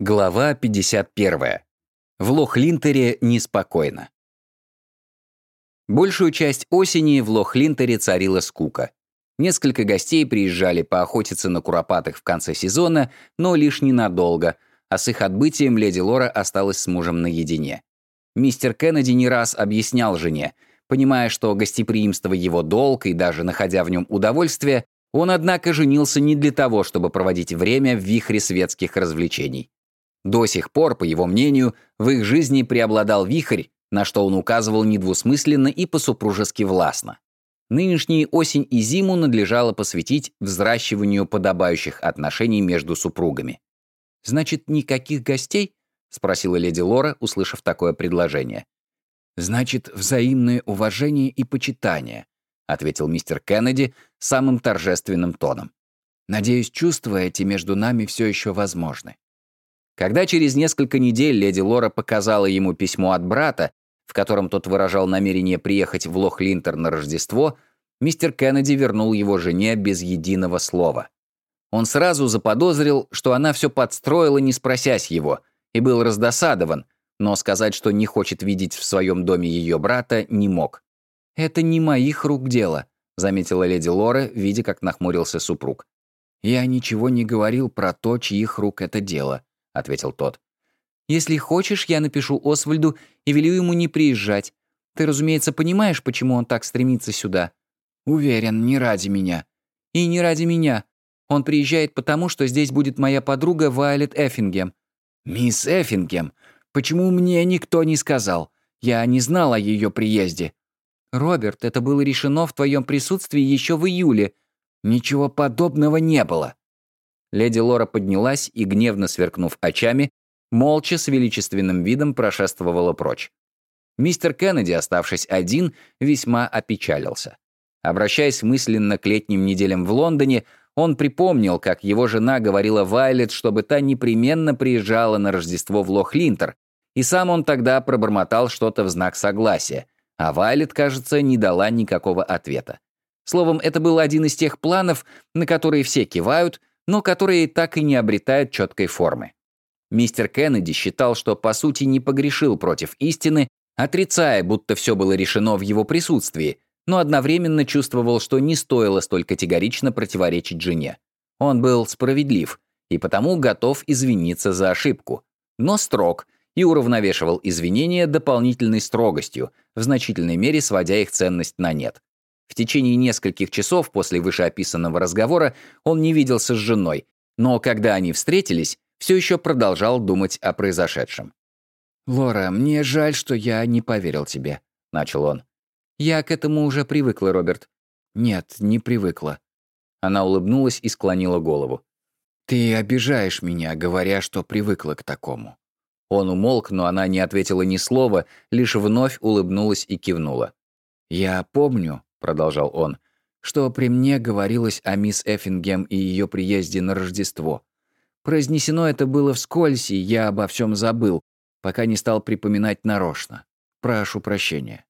Глава 51. В Лохлинтере неспокойно. Большую часть осени в Лохлинтере царила скука. Несколько гостей приезжали поохотиться на куропатых в конце сезона, но лишь ненадолго, а с их отбытием леди Лора осталась с мужем наедине. Мистер Кеннеди не раз объяснял жене, понимая, что гостеприимство его долг и даже находя в нем удовольствие, он, однако, женился не для того, чтобы проводить время в вихре светских развлечений. До сих пор, по его мнению, в их жизни преобладал вихрь, на что он указывал недвусмысленно и по-супружески властно. Нынешнюю осень и зиму надлежало посвятить взращиванию подобающих отношений между супругами. «Значит, никаких гостей?» — спросила леди Лора, услышав такое предложение. «Значит, взаимное уважение и почитание», — ответил мистер Кеннеди самым торжественным тоном. «Надеюсь, чувства эти между нами все еще возможны». Когда через несколько недель леди Лора показала ему письмо от брата, в котором тот выражал намерение приехать в Лох-Линтер на Рождество, мистер Кеннеди вернул его жене без единого слова. Он сразу заподозрил, что она все подстроила, не спросясь его, и был раздосадован, но сказать, что не хочет видеть в своем доме ее брата, не мог. «Это не моих рук дело», — заметила леди Лора, видя, как нахмурился супруг. «Я ничего не говорил про то, чьих рук это дело», — ответил тот. «Если хочешь, я напишу Освальду и велю ему не приезжать. Ты, разумеется, понимаешь, почему он так стремится сюда?» «Уверен, не ради меня». «И не ради меня. Он приезжает потому, что здесь будет моя подруга Вайлет Эффингем». «Мисс Эффингем? Почему мне никто не сказал? Я не знал о ее приезде». «Роберт, это было решено в твоем присутствии еще в июле». «Ничего подобного не было». Леди Лора поднялась и, гневно сверкнув очами, молча с величественным видом прошествовала прочь. Мистер Кеннеди, оставшись один, весьма опечалился. Обращаясь мысленно к летним неделям в Лондоне, он припомнил, как его жена говорила Вайлет, чтобы та непременно приезжала на Рождество в Лох-Линтер, и сам он тогда пробормотал что-то в знак согласия, а Вайлет, кажется, не дала никакого ответа. Словом, это был один из тех планов, на которые все кивают, но которые так и не обретают четкой формы. Мистер Кеннеди считал, что по сути не погрешил против истины, отрицая, будто все было решено в его присутствии, но одновременно чувствовал, что не стоило столь категорично противоречить жене. Он был справедлив и потому готов извиниться за ошибку, но строг и уравновешивал извинения дополнительной строгостью, в значительной мере сводя их ценность на нет. В течение нескольких часов после вышеописанного разговора он не виделся с женой, но когда они встретились, все еще продолжал думать о произошедшем. «Лора, мне жаль, что я не поверил тебе», — начал он. «Я к этому уже привыкла, Роберт». «Нет, не привыкла». Она улыбнулась и склонила голову. «Ты обижаешь меня, говоря, что привыкла к такому». Он умолк, но она не ответила ни слова, лишь вновь улыбнулась и кивнула. «Я помню», — продолжал он, «что при мне говорилось о мисс Эффингем и ее приезде на Рождество. Произнесено это было вскользь, и я обо всем забыл, пока не стал припоминать нарочно. Прошу прощения».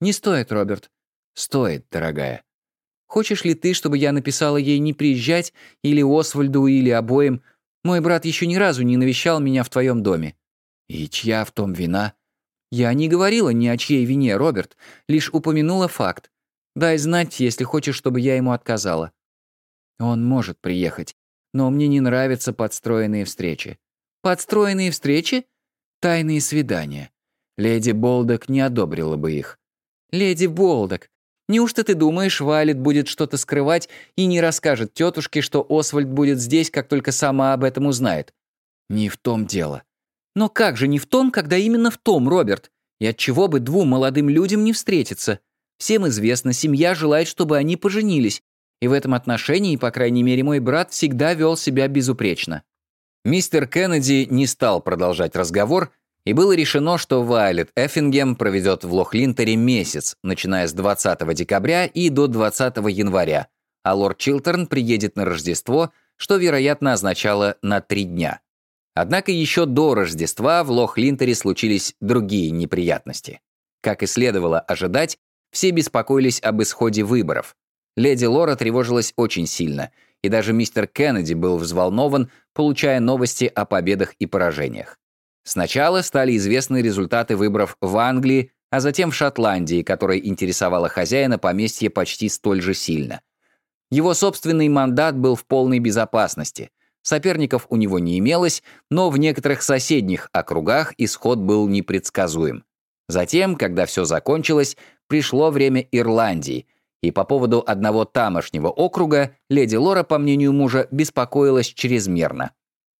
«Не стоит, Роберт». «Стоит, дорогая». «Хочешь ли ты, чтобы я написала ей не приезжать, или Освальду, или обоим? Мой брат еще ни разу не навещал меня в твоем доме». «И чья в том вина?» «Я не говорила ни о чьей вине, Роберт, лишь упомянула факт. Дай знать, если хочешь, чтобы я ему отказала». «Он может приехать, но мне не нравятся подстроенные встречи». «Подстроенные встречи?» «Тайные свидания. Леди Болдок не одобрила бы их». «Леди Болдок, неужто ты думаешь, Валет будет что-то скрывать и не расскажет тетушке, что Освальд будет здесь, как только сама об этом узнает?» «Не в том дело». «Но как же не в том, когда именно в том, Роберт? И от чего бы двум молодым людям не встретиться?» Всем известно, семья желает, чтобы они поженились, и в этом отношении, по крайней мере, мой брат всегда вел себя безупречно. Мистер Кеннеди не стал продолжать разговор, и было решено, что Вайлет Эффингем проведет в Лохлинтере месяц, начиная с 20 декабря и до 20 января, а лорд Чилтерн приедет на Рождество, что, вероятно, означало на три дня. Однако еще до Рождества в Лохлинтере случились другие неприятности. Как и следовало ожидать, все беспокоились об исходе выборов. Леди Лора тревожилась очень сильно, и даже мистер Кеннеди был взволнован, получая новости о победах и поражениях. Сначала стали известны результаты выборов в Англии, а затем в Шотландии, которая интересовала хозяина поместья почти столь же сильно. Его собственный мандат был в полной безопасности. Соперников у него не имелось, но в некоторых соседних округах исход был непредсказуем. Затем, когда все закончилось, пришло время Ирландии, и по поводу одного тамошнего округа леди Лора, по мнению мужа, беспокоилась чрезмерно.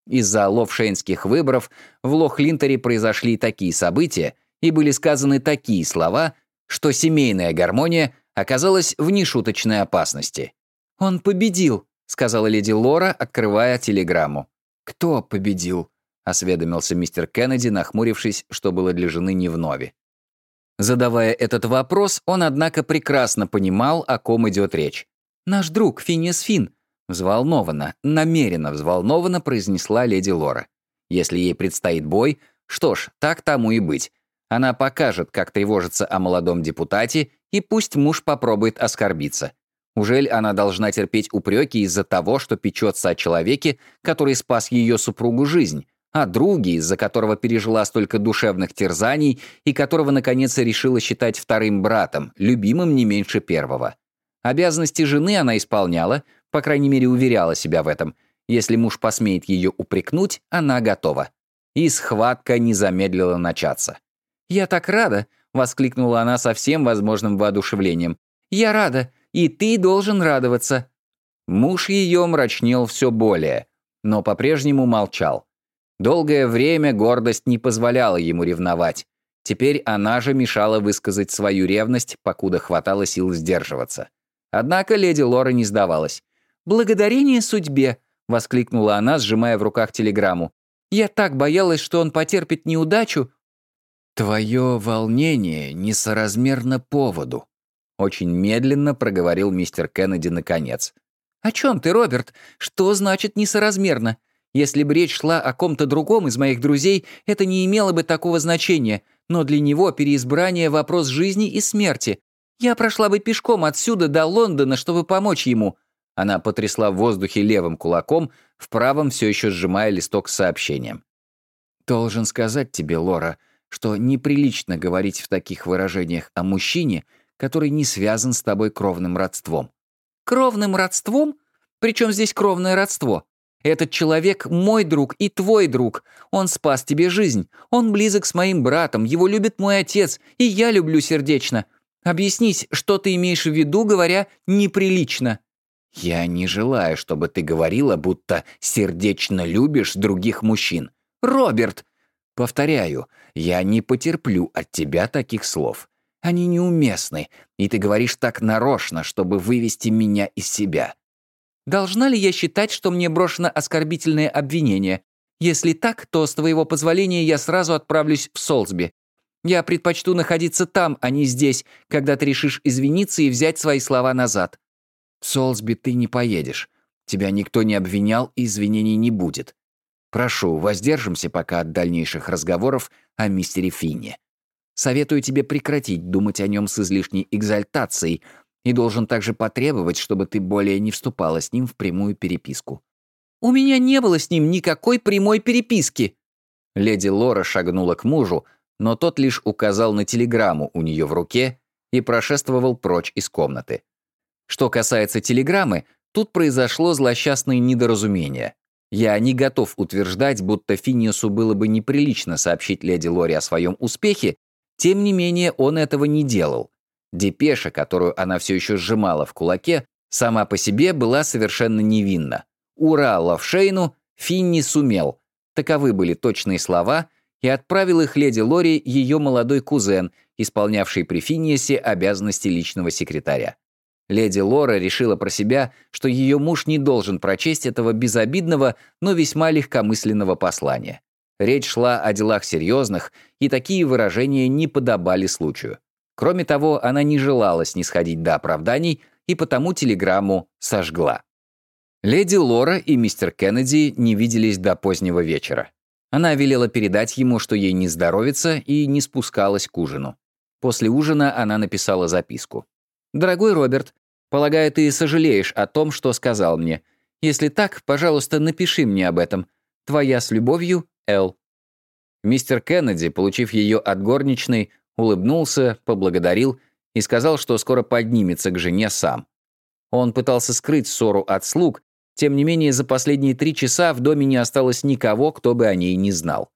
Из-за ловшейнских выборов в Лохлинтере произошли такие события и были сказаны такие слова, что семейная гармония оказалась в нешуточной опасности. «Он победил», — сказала леди Лора, открывая телеграмму. «Кто победил?» — осведомился мистер Кеннеди, нахмурившись, что было для жены не вновь. Задавая этот вопрос, он, однако, прекрасно понимал, о ком идет речь. «Наш друг Финиас Фин», — взволнованно, намеренно взволнованно произнесла леди Лора. «Если ей предстоит бой, что ж, так тому и быть. Она покажет, как тревожится о молодом депутате, и пусть муж попробует оскорбиться. Ужель она должна терпеть упреки из-за того, что печется о человеке, который спас ее супругу жизнь, о друге, из-за которого пережила столько душевных терзаний и которого, наконец, решила считать вторым братом, любимым не меньше первого. Обязанности жены она исполняла, по крайней мере, уверяла себя в этом. Если муж посмеет ее упрекнуть, она готова. И схватка не замедлила начаться. «Я так рада!» — воскликнула она со всем возможным воодушевлением. «Я рада, и ты должен радоваться!» Муж ее мрачнел все более, но по-прежнему молчал. Долгое время гордость не позволяла ему ревновать. Теперь она же мешала высказать свою ревность, покуда хватало сил сдерживаться. Однако леди Лора не сдавалась. «Благодарение судьбе!» — воскликнула она, сжимая в руках телеграмму. «Я так боялась, что он потерпит неудачу!» «Твое волнение несоразмерно поводу», — очень медленно проговорил мистер Кеннеди наконец. «О чем ты, Роберт? Что значит несоразмерно? Если бы речь шла о ком-то другом из моих друзей, это не имело бы такого значения, но для него переизбрание — вопрос жизни и смерти. Я прошла бы пешком отсюда до Лондона, чтобы помочь ему». Она потрясла в воздухе левым кулаком, в правом все еще сжимая листок с сообщением. «Должен сказать тебе, Лора, что неприлично говорить в таких выражениях о мужчине, который не связан с тобой кровным родством». «Кровным родством? Причем здесь кровное родство? Этот человек мой друг и твой друг. Он спас тебе жизнь. Он близок с моим братом, его любит мой отец, и я люблю сердечно. Объяснись, что ты имеешь в виду, говоря «неприлично». Я не желаю, чтобы ты говорила, будто сердечно любишь других мужчин. Роберт! Повторяю, я не потерплю от тебя таких слов. Они неуместны, и ты говоришь так нарочно, чтобы вывести меня из себя. Должна ли я считать, что мне брошено оскорбительное обвинение? Если так, то, с твоего позволения, я сразу отправлюсь в Солсби. Я предпочту находиться там, а не здесь, когда ты решишь извиниться и взять свои слова назад. В Солсби ты не поедешь. Тебя никто не обвинял, и извинений не будет. Прошу, воздержимся пока от дальнейших разговоров о мистере Финне. Советую тебе прекратить думать о нем с излишней экзальтацией, и должен также потребовать, чтобы ты более не вступала с ним в прямую переписку». «У меня не было с ним никакой прямой переписки!» Леди Лора шагнула к мужу, но тот лишь указал на телеграмму у нее в руке и прошествовал прочь из комнаты. Что касается телеграммы, тут произошло злосчастное недоразумение. Я не готов утверждать, будто Финиусу было бы неприлично сообщить леди Лори о своем успехе, тем не менее он этого не делал. Депеша, которую она все еще сжимала в кулаке, сама по себе была совершенно невинна. «Ура, Лавшейну! Финни сумел!» Таковы были точные слова, и отправил их леди Лори ее молодой кузен, исполнявший при Финниесе обязанности личного секретаря. Леди Лора решила про себя, что ее муж не должен прочесть этого безобидного, но весьма легкомысленного послания. Речь шла о делах серьезных, и такие выражения не подобали случаю. Кроме того, она не желала снисходить до оправданий и потому телеграмму сожгла. Леди Лора и мистер Кеннеди не виделись до позднего вечера. Она велела передать ему, что ей не здоровится, и не спускалась к ужину. После ужина она написала записку. «Дорогой Роберт, полагаю, ты сожалеешь о том, что сказал мне. Если так, пожалуйста, напиши мне об этом. Твоя с любовью, Эл». Мистер Кеннеди, получив ее от горничной, улыбнулся, поблагодарил и сказал, что скоро поднимется к жене сам. Он пытался скрыть ссору от слуг, тем не менее за последние три часа в доме не осталось никого, кто бы о ней не знал.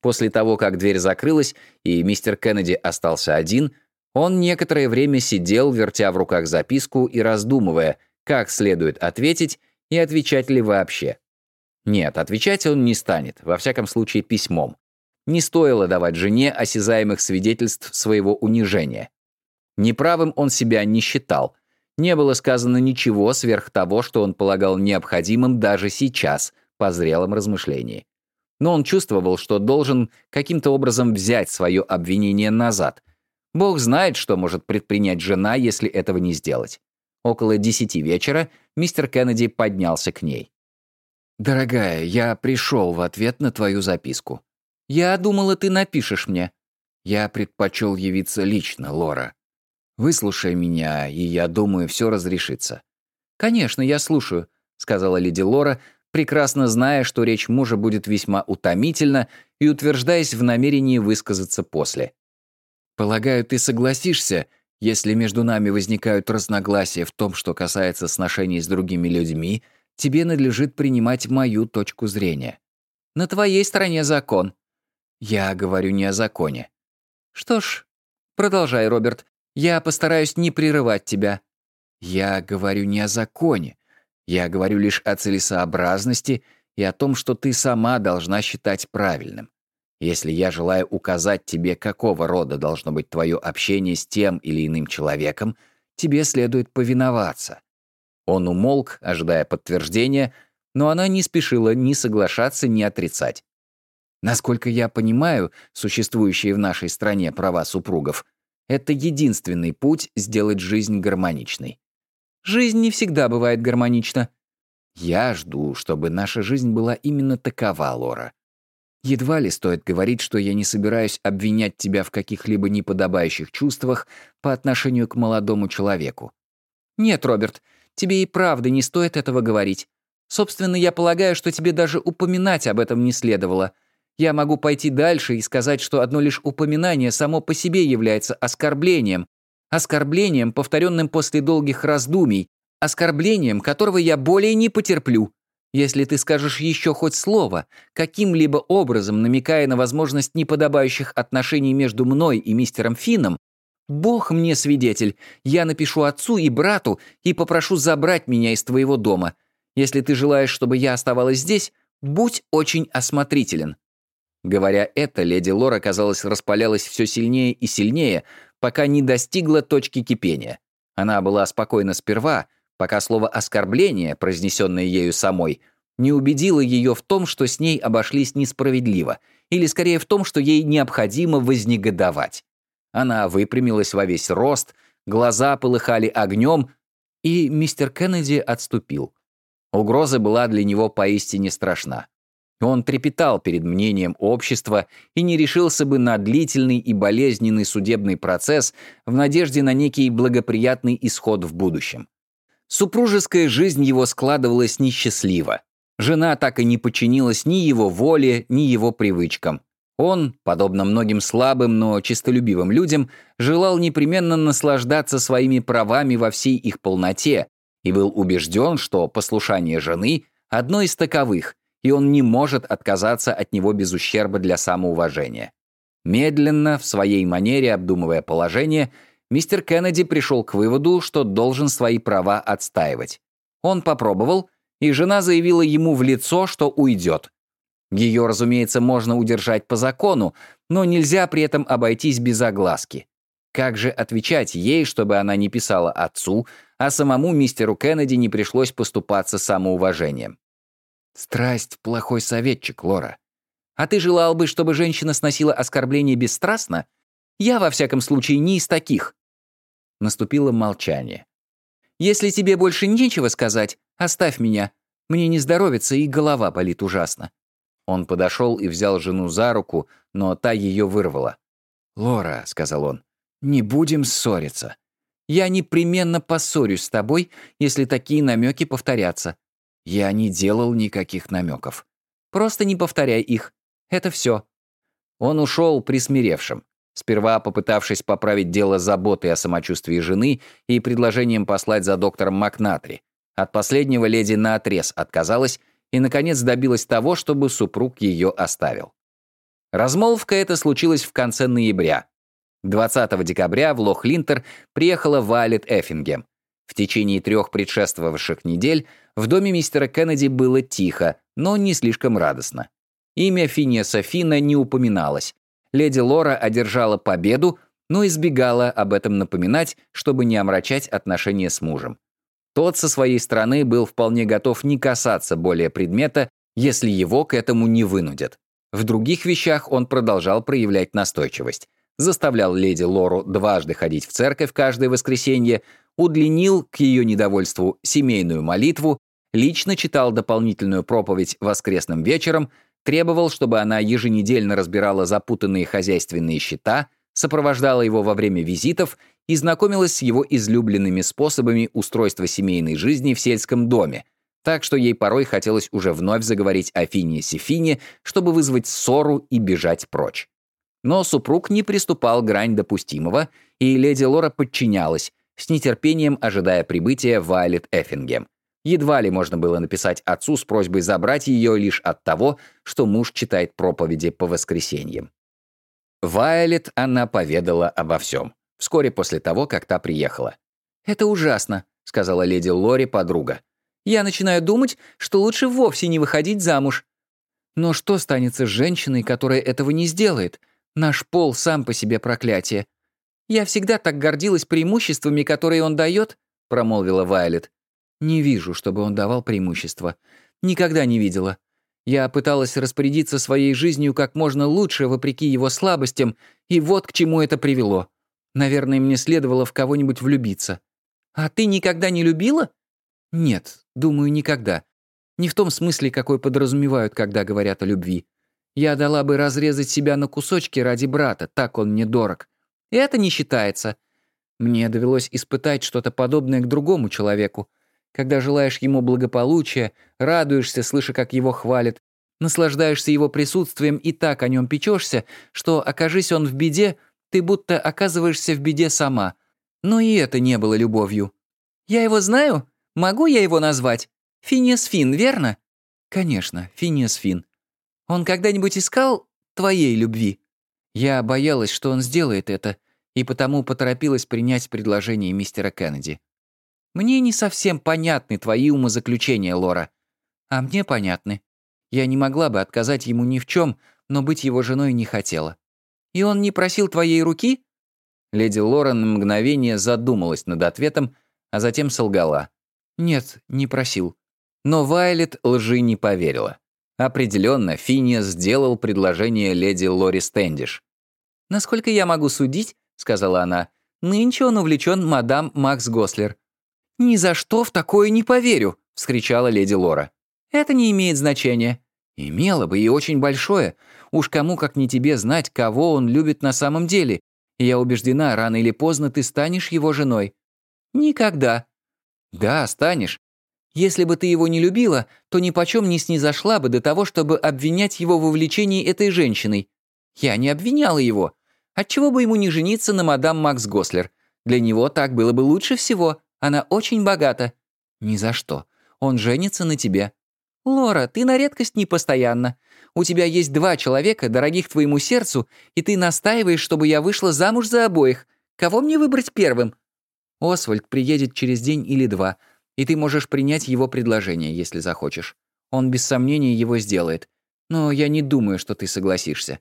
После того, как дверь закрылась и мистер Кеннеди остался один, он некоторое время сидел, вертя в руках записку и раздумывая, как следует ответить и отвечать ли вообще. Нет, отвечать он не станет, во всяком случае письмом. Не стоило давать жене осязаемых свидетельств своего унижения. Неправым он себя не считал. Не было сказано ничего сверх того, что он полагал необходимым даже сейчас, по зрелом размышлении. Но он чувствовал, что должен каким-то образом взять свое обвинение назад. Бог знает, что может предпринять жена, если этого не сделать. Около десяти вечера мистер Кеннеди поднялся к ней. «Дорогая, я пришел в ответ на твою записку. Я думала, ты напишешь мне. Я предпочел явиться лично, Лора. Выслушай меня, и я думаю, все разрешится». «Конечно, я слушаю», — сказала леди Лора, прекрасно зная, что речь мужа будет весьма утомительна и утверждаясь в намерении высказаться после. «Полагаю, ты согласишься, если между нами возникают разногласия в том, что касается сношений с другими людьми, тебе надлежит принимать мою точку зрения. На твоей стороне закон. Я говорю не о законе. Что ж, продолжай, Роберт. Я постараюсь не прерывать тебя. Я говорю не о законе. Я говорю лишь о целесообразности и о том, что ты сама должна считать правильным. Если я желаю указать тебе, какого рода должно быть твое общение с тем или иным человеком, тебе следует повиноваться. Он умолк, ожидая подтверждения, но она не спешила ни соглашаться, ни отрицать. Насколько я понимаю, существующие в нашей стране права супругов — это единственный путь сделать жизнь гармоничной. Жизнь не всегда бывает гармонична. Я жду, чтобы наша жизнь была именно такова, Лора. Едва ли стоит говорить, что я не собираюсь обвинять тебя в каких-либо неподобающих чувствах по отношению к молодому человеку. Нет, Роберт, тебе и правда не стоит этого говорить. Собственно, я полагаю, что тебе даже упоминать об этом не следовало. Я могу пойти дальше и сказать, что одно лишь упоминание само по себе является оскорблением. Оскорблением, повторенным после долгих раздумий. Оскорблением, которого я более не потерплю. Если ты скажешь еще хоть слово, каким-либо образом намекая на возможность неподобающих отношений между мной и мистером Финном, Бог мне свидетель, я напишу отцу и брату и попрошу забрать меня из твоего дома. Если ты желаешь, чтобы я оставалась здесь, будь очень осмотрителен». Говоря это, леди Лора, казалось, распалялась все сильнее и сильнее, пока не достигла точки кипения. Она была спокойна сперва, пока слово «оскорбление», произнесенное ею самой, не убедило ее в том, что с ней обошлись несправедливо, или скорее в том, что ей необходимо вознегодовать. Она выпрямилась во весь рост, глаза полыхали огнем, и мистер Кеннеди отступил. Угроза была для него поистине страшна. Он трепетал перед мнением общества и не решился бы на длительный и болезненный судебный процесс в надежде на некий благоприятный исход в будущем. Супружеская жизнь его складывалась несчастливо. Жена так и не подчинилась ни его воле, ни его привычкам. Он, подобно многим слабым, но честолюбивым людям, желал непременно наслаждаться своими правами во всей их полноте и был убежден, что послушание жены – одно из таковых, и он не может отказаться от него без ущерба для самоуважения. Медленно, в своей манере обдумывая положение, мистер Кеннеди пришел к выводу, что должен свои права отстаивать. Он попробовал, и жена заявила ему в лицо, что уйдет. Ее, разумеется, можно удержать по закону, но нельзя при этом обойтись без огласки. Как же отвечать ей, чтобы она не писала отцу, а самому мистеру Кеннеди не пришлось поступаться самоуважением? Страсть — плохой советчик, Лора. А ты желал бы, чтобы женщина сносила оскорбление бесстрастно? Я, во всяком случае, не из таких. Наступило молчание. Если тебе больше нечего сказать, оставь меня. Мне не здоровится и голова болит ужасно. Он подошел и взял жену за руку, но та ее вырвала. «Лора», — сказал он, — «не будем ссориться. Я непременно поссорюсь с тобой, если такие намеки повторятся. Я не делал никаких намеков. Просто не повторяй их. Это все. Он ушел присмиревшим, сперва попытавшись поправить дело заботы о самочувствии жены и предложением послать за доктором Макнатри. От последнего леди наотрез отказалась и, наконец, добилась того, чтобы супруг ее оставил. Размолвка эта случилась в конце ноября. 20 декабря в Лох-Линтер приехала Вайлет Эффингем. В течение трех предшествовавших недель в доме мистера Кеннеди было тихо, но не слишком радостно. Имя Финиаса Фина не упоминалось. Леди Лора одержала победу, но избегала об этом напоминать, чтобы не омрачать отношения с мужем. Тот со своей стороны был вполне готов не касаться более предмета, если его к этому не вынудят. В других вещах он продолжал проявлять настойчивость. Заставлял леди Лору дважды ходить в церковь каждое воскресенье, удлинил к ее недовольству семейную молитву, лично читал дополнительную проповедь воскресным вечером, требовал, чтобы она еженедельно разбирала запутанные хозяйственные счета, сопровождала его во время визитов и знакомилась с его излюбленными способами устройства семейной жизни в сельском доме, так что ей порой хотелось уже вновь заговорить о Фине Сефине, чтобы вызвать ссору и бежать прочь. Но супруг не приступал грань допустимого, и леди Лора подчинялась, с нетерпением ожидая прибытия Вайлет Эффингем. Едва ли можно было написать отцу с просьбой забрать ее лишь от того, что муж читает проповеди по воскресеньям. Вайлет она поведала обо всем вскоре после того, как та приехала. «Это ужасно», — сказала леди Лори подруга. «Я начинаю думать, что лучше вовсе не выходить замуж. Но что станется с женщиной, которая этого не сделает? Наш пол сам по себе проклятие. Я всегда так гордилась преимуществами, которые он дает», — промолвила Вайлет. «Не вижу, чтобы он давал преимущества. Никогда не видела. Я пыталась распорядиться своей жизнью как можно лучше, вопреки его слабостям, и вот к чему это привело. Наверное, мне следовало в кого-нибудь влюбиться. А ты никогда не любила? Нет, думаю, никогда. Не в том смысле, какой подразумевают, когда говорят о любви. Я дала бы разрезать себя на кусочки ради брата, так он мне дорог. И это не считается. Мне довелось испытать что-то подобное к другому человеку. Когда желаешь ему благополучия, радуешься, слыша, как его хвалят, наслаждаешься его присутствием и так о нем печешься, что, окажись он в беде, ты будто оказываешься в беде сама. Но и это не было любовью. Я его знаю? Могу я его назвать? Финиас Фин, верно? Конечно, Финиас Фин. Он когда-нибудь искал твоей любви? Я боялась, что он сделает это, и потому поторопилась принять предложение мистера Кеннеди. Мне не совсем понятны твои умозаключения, Лора. А мне понятны. Я не могла бы отказать ему ни в чем, но быть его женой не хотела. И он не просил твоей руки?» Леди Лорен на мгновение задумалась над ответом, а затем солгала. «Нет, не просил». Но Вайлет лжи не поверила. Определенно, Финиас сделал предложение леди Лори Стэндиш. «Насколько я могу судить», — сказала она, — «нынче он увлечен мадам Макс Гослер». «Ни за что в такое не поверю», — вскричала леди Лора. «Это не имеет значения». «Имело бы и очень большое. Уж кому, как не тебе, знать, кого он любит на самом деле. Я убеждена, рано или поздно ты станешь его женой. Никогда. Да, станешь. Если бы ты его не любила, то ни почем не снизошла бы до того, чтобы обвинять его в увлечении этой женщиной. Я не обвиняла его. Отчего бы ему не жениться на мадам Макс Гослер? Для него так было бы лучше всего. Она очень богата. Ни за что. Он женится на тебе. Лора, ты на редкость непостоянна. У тебя есть два человека, дорогих твоему сердцу, и ты настаиваешь, чтобы я вышла замуж за обоих. Кого мне выбрать первым? Освальд приедет через день или два, и ты можешь принять его предложение, если захочешь. Он без сомнения его сделает. Но я не думаю, что ты согласишься.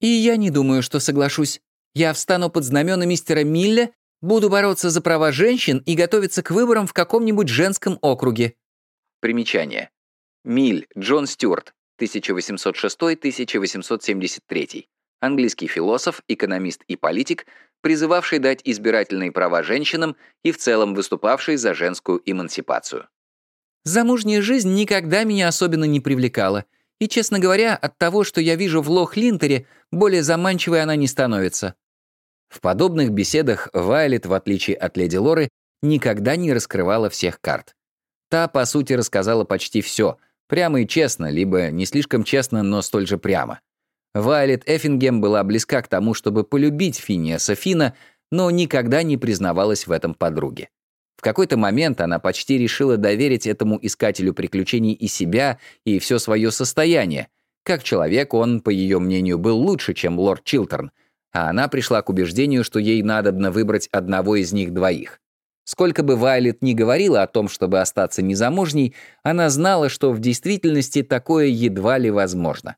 И я не думаю, что соглашусь. Я встану под знамена мистера Милля, буду бороться за права женщин и готовиться к выборам в каком-нибудь женском округе. Примечание. Миль Джон Стюарт, 1806-1873. Английский философ, экономист и политик, призывавший дать избирательные права женщинам и в целом выступавший за женскую эмансипацию. Замужняя жизнь никогда меня особенно не привлекала, и, честно говоря, от того, что я вижу в Лох-Линтере, более заманчивой она не становится. В подобных беседах Вайлет, в отличие от леди Лоры, никогда не раскрывала всех карт. Та, по сути, рассказала почти все, прямо и честно, либо не слишком честно, но столь же прямо. Вайлет Эффингем была близка к тому, чтобы полюбить Финиаса Фина, но никогда не признавалась в этом подруге. В какой-то момент она почти решила доверить этому искателю приключений и себя, и все свое состояние. Как человек он, по ее мнению, был лучше, чем лорд Чилтерн, а она пришла к убеждению, что ей надобно выбрать одного из них двоих. Сколько бы Вайлет ни говорила о том, чтобы остаться незамужней, она знала, что в действительности такое едва ли возможно.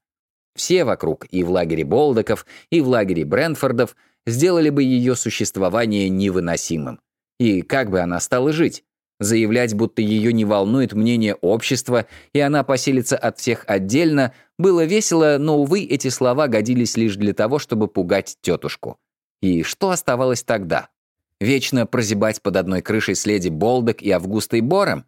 Все вокруг, и в лагере Болдаков, и в лагере Брэнфордов, сделали бы ее существование невыносимым. И как бы она стала жить? Заявлять, будто ее не волнует мнение общества, и она поселится от всех отдельно, было весело, но, увы, эти слова годились лишь для того, чтобы пугать тетушку. И что оставалось тогда? Вечно прозябать под одной крышей с леди Болдек и Августой Бором?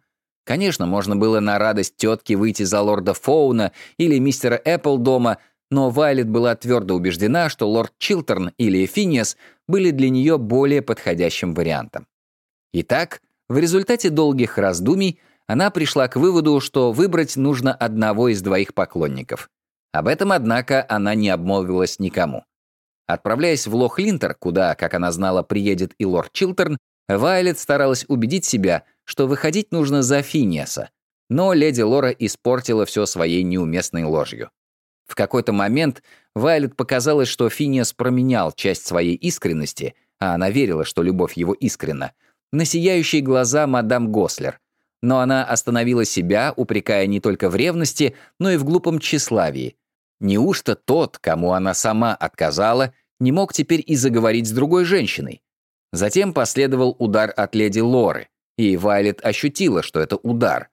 Конечно, можно было на радость тетки выйти за лорда Фоуна или мистера Эпплдома, но Вайлет была твердо убеждена, что лорд Чилтерн или Финиас были для нее более подходящим вариантом. Итак, в результате долгих раздумий она пришла к выводу, что выбрать нужно одного из двоих поклонников. Об этом, однако, она не обмолвилась никому. Отправляясь в Лох-Линтер, куда, как она знала, приедет и лорд Чилтерн, Вайлет старалась убедить себя, что выходить нужно за Финиаса. Но леди Лора испортила все своей неуместной ложью. В какой-то момент Вайлет показалось, что Финиас променял часть своей искренности, а она верила, что любовь его искренна, на сияющие глаза мадам Гослер. Но она остановила себя, упрекая не только в ревности, но и в глупом тщеславии. Неужто тот, кому она сама отказала, не мог теперь и заговорить с другой женщиной? Затем последовал удар от леди Лоры, и Вайлет ощутила, что это удар.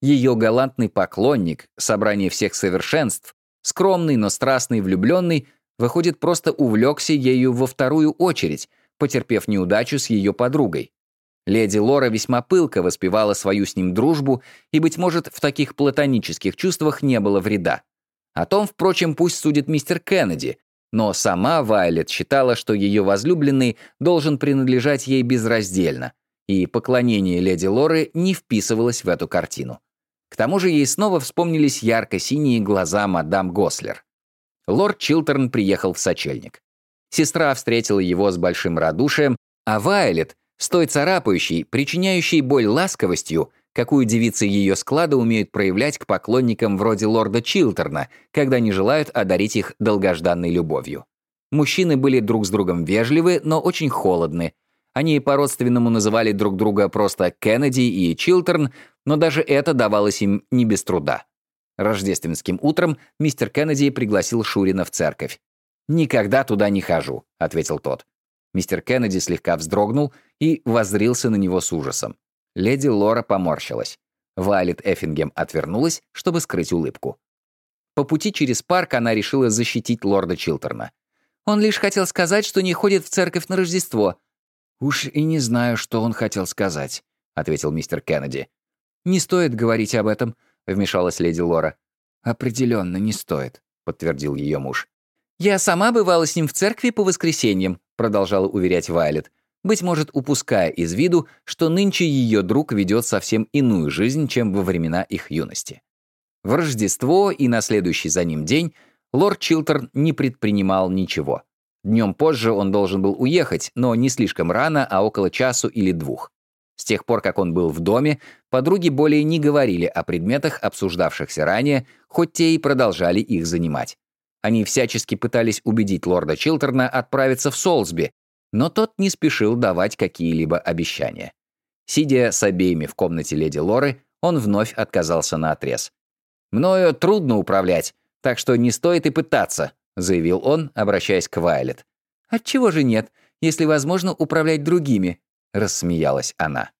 Ее галантный поклонник, собрание всех совершенств, скромный, но страстный влюбленный, выходит, просто увлекся ею во вторую очередь, потерпев неудачу с ее подругой. Леди Лора весьма пылко воспевала свою с ним дружбу, и, быть может, в таких платонических чувствах не было вреда. О том, впрочем, пусть судит мистер Кеннеди, но сама Вайлет считала, что ее возлюбленный должен принадлежать ей безраздельно, и поклонение леди Лоры не вписывалось в эту картину. К тому же ей снова вспомнились ярко-синие глаза мадам Гослер. Лорд Чилтерн приехал в сочельник. Сестра встретила его с большим радушием, а Вайлет с той царапающей, причиняющей боль ласковостью, какую девицы ее склада умеют проявлять к поклонникам вроде лорда Чилтерна, когда не желают одарить их долгожданной любовью. Мужчины были друг с другом вежливы, но очень холодны. Они по-родственному называли друг друга просто Кеннеди и Чилтерн, но даже это давалось им не без труда. Рождественским утром мистер Кеннеди пригласил Шурина в церковь. «Никогда туда не хожу», — ответил тот. Мистер Кеннеди слегка вздрогнул и воззрился на него с ужасом. Леди Лора поморщилась. Вайлет Эффингем отвернулась, чтобы скрыть улыбку. По пути через парк она решила защитить лорда Чилтерна. «Он лишь хотел сказать, что не ходит в церковь на Рождество». «Уж и не знаю, что он хотел сказать», — ответил мистер Кеннеди. «Не стоит говорить об этом», — вмешалась леди Лора. «Определенно не стоит», — подтвердил ее муж. «Я сама бывала с ним в церкви по воскресеньям», продолжала уверять Вайлет, быть может, упуская из виду, что нынче ее друг ведет совсем иную жизнь, чем во времена их юности. В Рождество и на следующий за ним день лорд Чилтерн не предпринимал ничего. Днем позже он должен был уехать, но не слишком рано, а около часу или двух. С тех пор, как он был в доме, подруги более не говорили о предметах, обсуждавшихся ранее, хоть те и продолжали их занимать. Они всячески пытались убедить лорда Чилтерна отправиться в Солсби, но тот не спешил давать какие-либо обещания. Сидя с обеими в комнате леди Лоры, он вновь отказался на отрез. «Мною трудно управлять, так что не стоит и пытаться», заявил он, обращаясь к Вайлет. «Отчего же нет, если возможно управлять другими?» рассмеялась она.